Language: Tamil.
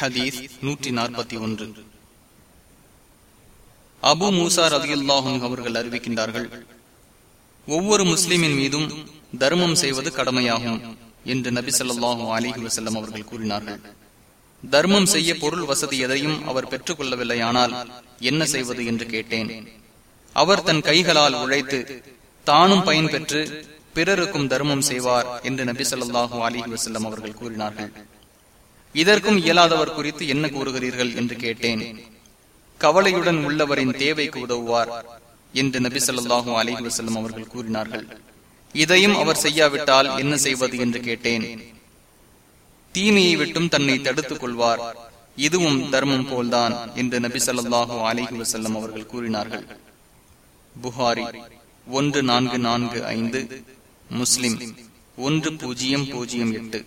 ஹதீஸ் நூற்றி நாற்பத்தி ஒன்று. அபு மூசா ரதியுல்லாஹும் அவர்கள் அறிவிக்கின்றார்கள் ஒவ்வொரு முஸ்லிமின் மீதும் தர்மம் செய்வது கடமையாகும் என்று நபி சொல்லாஹு அலிஹி வசல்லம் அவர்கள் கூறினார்கள். தர்மம் செய்ய பொருள் வசதி எதையும் அவர் பெற்றுக் கொள்ளவில்லையானால் என்ன செய்வது? என்று கேட்டேன். அவர் தன் கைகளால் உழைத்து தானும் பயன்பெற்று பிறருக்கும் தர்மம் செய்வார் என்று நபி சொல்லாஹு அலிஹி வசல்லம் அவர்கள் கூறினார்கள். இதற்கும் இயலாதவர் குறித்து என்ன கூறுகிறீர்கள் என்று கேட்டேன். கவலையுடன் உள்ளவரின் தேவைக்கு உதவுவார் என்று நபி சொல்லாஹு அலிஹி வசல்லம் அவர்கள் கூறினார்கள். இதையும் அவர் செய்யாவிட்டால் என்ன செய்வது என்று கேட்டேன். தீமையை விட்டும் தன்னை தடுத்துக் கொள்வார் இதுவும் தர்மம் போல்தான் என்று நபி சொல்லாஹு அலிஹி வசல்லம் அவர்கள் கூறினார்கள். புகாரி ஒன்று நான்கு நான்கு ஐந்து முஸ்லிம் ஒன்று பூஜ்ஜியம் பூஜ்ஜியம் எட்டு.